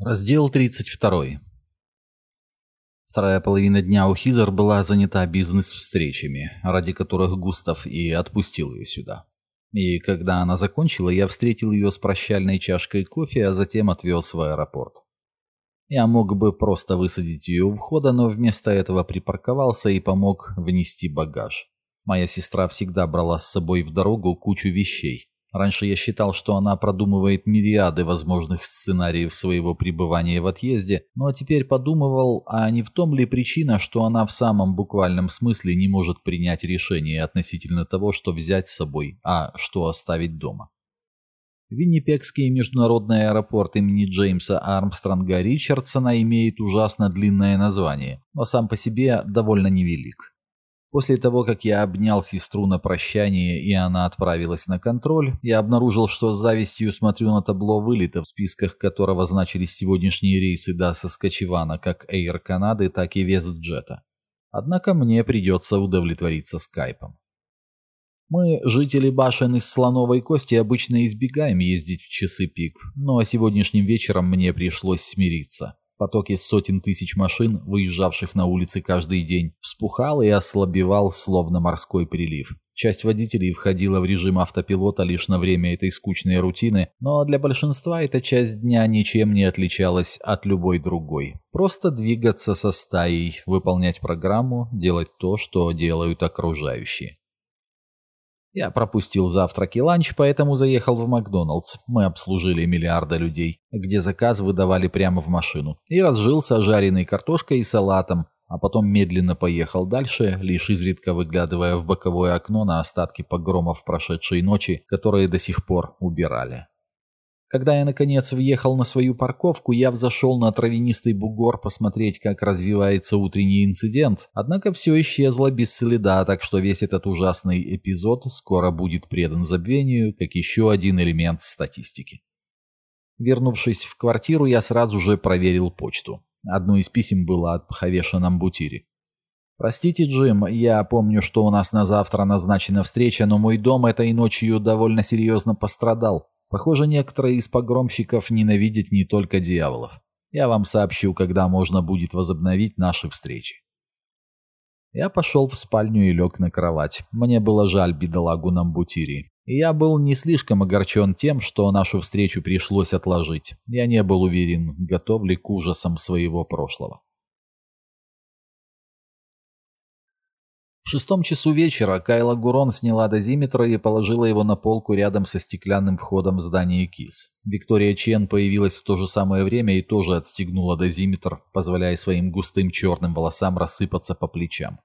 Раздел 32. Вторая половина дня у Хизер была занята бизнес-встречами, ради которых Густав и отпустил ее сюда. И когда она закончила, я встретил ее с прощальной чашкой кофе, а затем отвез в аэропорт. Я мог бы просто высадить ее у входа, но вместо этого припарковался и помог внести багаж. Моя сестра всегда брала с собой в дорогу кучу вещей, Раньше я считал, что она продумывает мириады возможных сценариев своего пребывания в отъезде, но теперь подумывал, а не в том ли причина, что она в самом буквальном смысле не может принять решение относительно того, что взять с собой, а что оставить дома. Виннипекский международный аэропорт имени Джеймса Армстронга Ричардсона имеет ужасно длинное название, но сам по себе довольно невелик. После того, как я обнял сестру на прощание и она отправилась на контроль, я обнаружил, что с завистью смотрю на табло вылета, в списках которого значились сегодняшние рейсы до Соскочевана как Air Канады, так и Вестджета. Однако мне придется удовлетвориться скайпом. Мы, жители башен из слоновой кости, обычно избегаем ездить в часы пик, но сегодняшним вечером мне пришлось смириться. Поток из сотен тысяч машин, выезжавших на улицы каждый день, вспухал и ослабевал, словно морской прилив. Часть водителей входила в режим автопилота лишь на время этой скучной рутины, но для большинства эта часть дня ничем не отличалась от любой другой. Просто двигаться со стаей, выполнять программу, делать то, что делают окружающие. Я пропустил завтрак и ланч, поэтому заехал в Макдоналдс. Мы обслужили миллиарда людей, где заказ выдавали прямо в машину. И разжился жареной картошкой и салатом, а потом медленно поехал дальше, лишь изредка выглядывая в боковое окно на остатки погромов прошедшей ночи, которые до сих пор убирали. Когда я, наконец, въехал на свою парковку, я взошел на травянистый бугор посмотреть, как развивается утренний инцидент, однако все исчезло без следа, так что весь этот ужасный эпизод скоро будет предан забвению, как еще один элемент статистики. Вернувшись в квартиру, я сразу же проверил почту. Одно из писем было от Пхавеша Намбутири. «Простите, Джим, я помню, что у нас на завтра назначена встреча, но мой дом этой ночью довольно серьезно пострадал. Похоже, некоторые из погромщиков ненавидят не только дьяволов. Я вам сообщу, когда можно будет возобновить наши встречи. Я пошел в спальню и лег на кровать. Мне было жаль бедолагу Намбутири. И я был не слишком огорчен тем, что нашу встречу пришлось отложить. Я не был уверен, готов ли к ужасам своего прошлого. В шестом часу вечера Кайла Гурон сняла дозиметр и положила его на полку рядом со стеклянным входом в здание КИС. Виктория Чен появилась в то же самое время и тоже отстегнула дозиметр, позволяя своим густым черным волосам рассыпаться по плечам.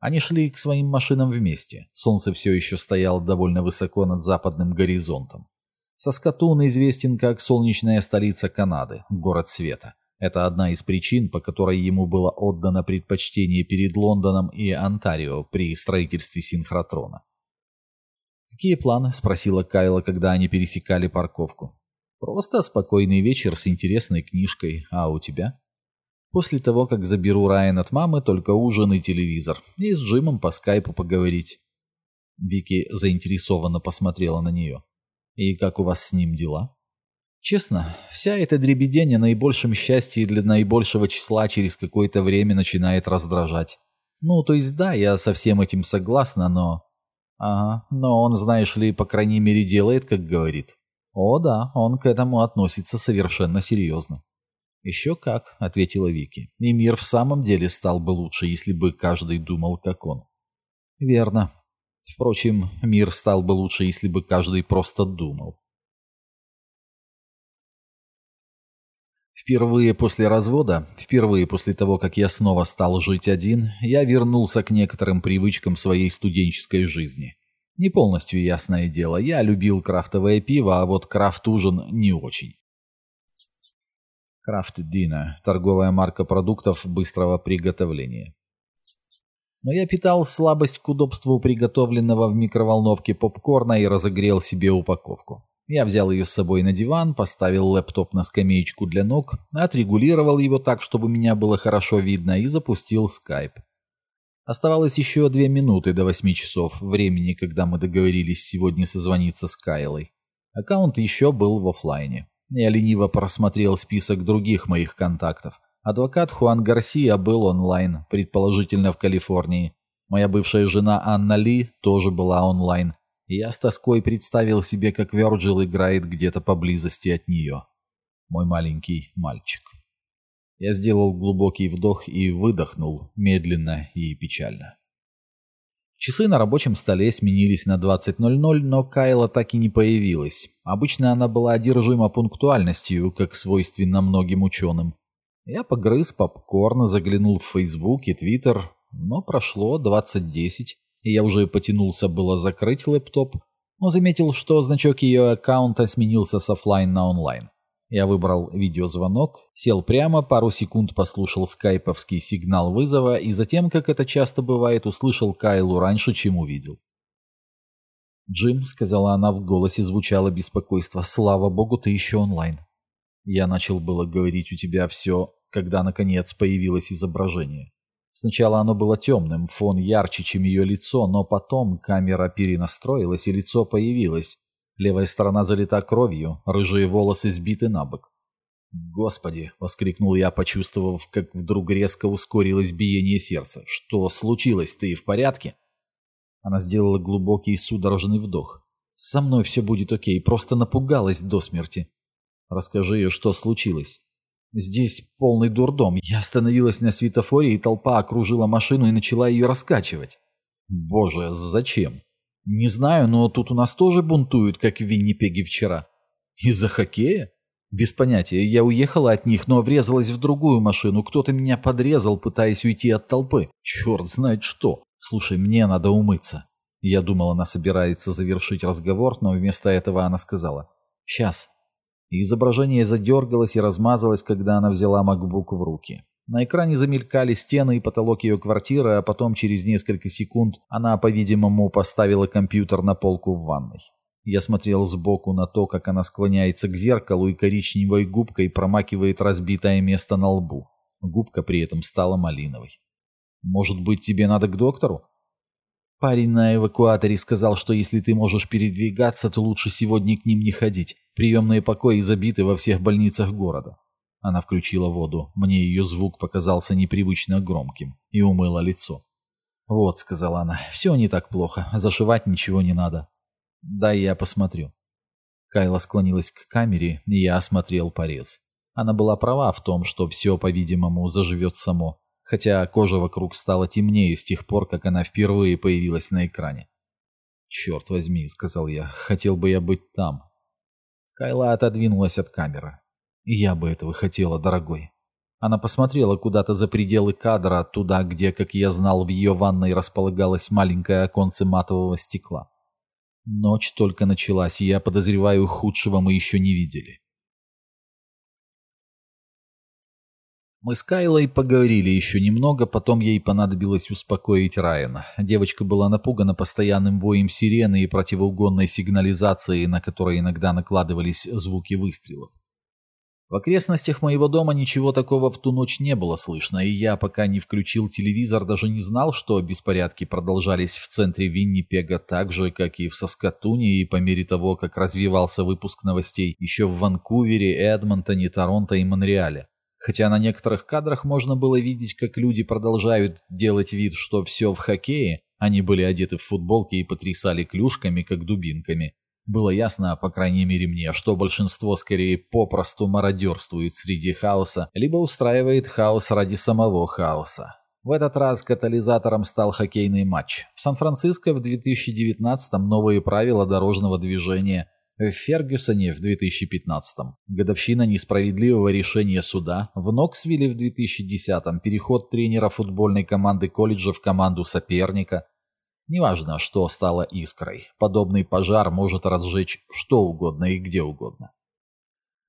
Они шли к своим машинам вместе. Солнце все еще стояло довольно высоко над западным горизонтом. Соскатун известен как солнечная столица Канады, город света. Это одна из причин, по которой ему было отдано предпочтение перед Лондоном и Онтарио при строительстве синхротрона. «Какие планы?» – спросила Кайла, когда они пересекали парковку. «Просто спокойный вечер с интересной книжкой. А у тебя?» «После того, как заберу Райан от мамы, только ужин и телевизор. И с Джимом по скайпу поговорить». Вики заинтересованно посмотрела на нее. «И как у вас с ним дела?» Честно, вся эта дребедень о наибольшем счастье для наибольшего числа через какое-то время начинает раздражать. Ну, то есть да, я со всем этим согласна, но... Ага, но он, знаешь ли, по крайней мере делает, как говорит. О да, он к этому относится совершенно серьезно. «Еще как», — ответила Вики. «И мир в самом деле стал бы лучше, если бы каждый думал, как он». «Верно. Впрочем, мир стал бы лучше, если бы каждый просто думал». Впервые после развода, впервые после того, как я снова стал жить один, я вернулся к некоторым привычкам своей студенческой жизни. Не полностью ясное дело, я любил крафтовое пиво, а вот крафт-ужин не очень. Крафт Дина – торговая марка продуктов быстрого приготовления. Но я питал слабость к удобству приготовленного в микроволновке попкорна и разогрел себе упаковку. Я взял ее с собой на диван, поставил лэптоп на скамеечку для ног, отрегулировал его так, чтобы меня было хорошо видно, и запустил скайп. Оставалось еще две минуты до восьми часов, времени, когда мы договорились сегодня созвониться с Кайлой. Аккаунт еще был в офлайне. Я лениво просмотрел список других моих контактов. Адвокат Хуан Гарсия был онлайн, предположительно в Калифорнии. Моя бывшая жена Анна Ли тоже была онлайн. Я с тоской представил себе, как Вёрджил играет где-то поблизости от нее. Мой маленький мальчик. Я сделал глубокий вдох и выдохнул, медленно и печально. Часы на рабочем столе сменились на 20.00, но Кайла так и не появилась. Обычно она была одержима пунктуальностью, как свойственно многим ученым. Я погрыз попкорн, заглянул в Facebook и Twitter, но прошло 20.10, и я уже потянулся было закрыть лэптоп, но заметил, что значок ее аккаунта сменился с офлайн на онлайн. Я выбрал видеозвонок, сел прямо, пару секунд послушал скайповский сигнал вызова и затем, как это часто бывает, услышал Кайлу раньше, чем увидел. «Джим», — сказала она, в голосе звучало беспокойство, — «слава богу, ты еще онлайн». Я начал было говорить у тебя все, когда, наконец, появилось изображение. Сначала оно было темным, фон ярче, чем ее лицо, но потом камера перенастроилась, и лицо появилось. Левая сторона залита кровью, рыжие волосы сбиты на бок. «Господи!» — воскликнул я, почувствовав, как вдруг резко ускорилось биение сердца. «Что случилось? Ты в порядке?» Она сделала глубокий судорожный вдох. «Со мной все будет окей, просто напугалась до смерти». «Расскажи, что случилось?» «Здесь полный дурдом. Я остановилась на светофоре, и толпа окружила машину и начала ее раскачивать». «Боже, зачем?» «Не знаю, но тут у нас тоже бунтуют, как в Виннипеге вчера». «Из-за хоккея?» «Без понятия. Я уехала от них, но врезалась в другую машину. Кто-то меня подрезал, пытаясь уйти от толпы. Черт знает что. Слушай, мне надо умыться». Я думал, она собирается завершить разговор, но вместо этого она сказала «Сейчас». Изображение задергалось и размазалось, когда она взяла MacBook в руки. На экране замелькали стены и потолок ее квартиры, а потом через несколько секунд она, по-видимому, поставила компьютер на полку в ванной. Я смотрел сбоку на то, как она склоняется к зеркалу и коричневой губкой промакивает разбитое место на лбу. Губка при этом стала малиновой. «Может быть, тебе надо к доктору?» Парень на эвакуаторе сказал, что если ты можешь передвигаться, то лучше сегодня к ним не ходить. Приемные покои забиты во всех больницах города. Она включила воду. Мне ее звук показался непривычно громким и умыла лицо. «Вот», — сказала она, — «все не так плохо. Зашивать ничего не надо». «Да, я посмотрю». Кайла склонилась к камере, и я осмотрел порез. Она была права в том, что все, по-видимому, заживет само, хотя кожа вокруг стала темнее с тех пор, как она впервые появилась на экране. «Черт возьми», — сказал я, — «хотел бы я быть там». Кайла отодвинулась от камеры. «Я бы этого хотела, дорогой». Она посмотрела куда-то за пределы кадра, туда, где, как я знал, в ее ванной располагалось маленькое оконце матового стекла. Ночь только началась, и я подозреваю, худшего мы еще не видели. Мы с Кайлой поговорили еще немного, потом ей понадобилось успокоить Райана. Девочка была напугана постоянным воем сирены и противоугонной сигнализацией, на которой иногда накладывались звуки выстрелов. В окрестностях моего дома ничего такого в ту ночь не было слышно, и я, пока не включил телевизор, даже не знал, что беспорядки продолжались в центре Виннипега так же, как и в Саскатуне, и по мере того, как развивался выпуск новостей еще в Ванкувере, Эдмонтоне, Торонто и Монреале. Хотя на некоторых кадрах можно было видеть, как люди продолжают делать вид, что все в хоккее, они были одеты в футболки и потрясали клюшками, как дубинками. Было ясно, по крайней мере мне, что большинство скорее попросту мародерствует среди хаоса, либо устраивает хаос ради самого хаоса. В этот раз катализатором стал хоккейный матч. В Сан-Франциско в 2019-м новые правила дорожного движения. В Фергюсоне в 2015-м годовщина несправедливого решения суда. В Ноксвилле в 2010-м переход тренера футбольной команды колледжа в команду соперника. Неважно, что стало искрой. Подобный пожар может разжечь что угодно и где угодно.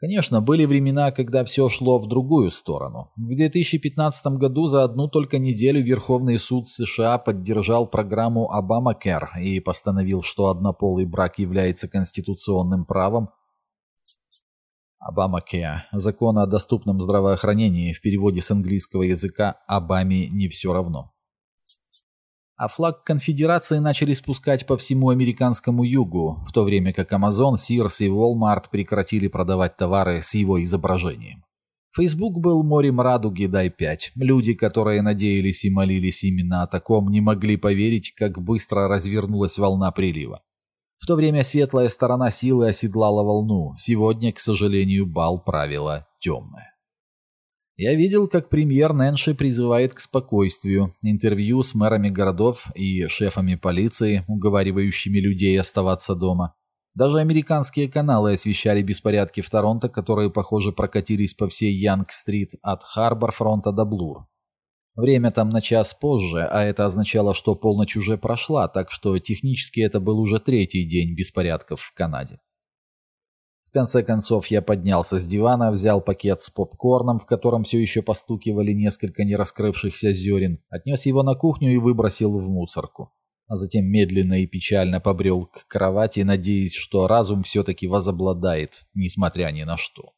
Конечно, были времена, когда все шло в другую сторону. В 2015 году за одну только неделю Верховный суд США поддержал программу Обамакер и постановил, что однополый брак является конституционным правом. Обамакер – закон о доступном здравоохранении в переводе с английского языка «Обаме не все равно». А флаг конфедерации начали спускать по всему американскому югу, в то время как Amazon, Sears и Walmart прекратили продавать товары с его изображением. Facebook был морем радуги, дай пять. Люди, которые надеялись и молились именно о таком, не могли поверить, как быстро развернулась волна прилива. В то время светлая сторона силы оседлала волну. Сегодня, к сожалению, бал правила темная. Я видел, как премьер Нэнши призывает к спокойствию, интервью с мэрами городов и шефами полиции, уговаривающими людей оставаться дома. Даже американские каналы освещали беспорядки в Торонто, которые, похоже, прокатились по всей Янг-стрит от Харбор-фронта до Блур. Время там на час позже, а это означало, что полночь уже прошла, так что технически это был уже третий день беспорядков в Канаде. В конце концов я поднялся с дивана, взял пакет с попкорном, в котором все еще постукивали несколько нераскрывшихся зерен, отнес его на кухню и выбросил в мусорку. А затем медленно и печально побрел к кровати, надеясь, что разум все-таки возобладает, несмотря ни на что.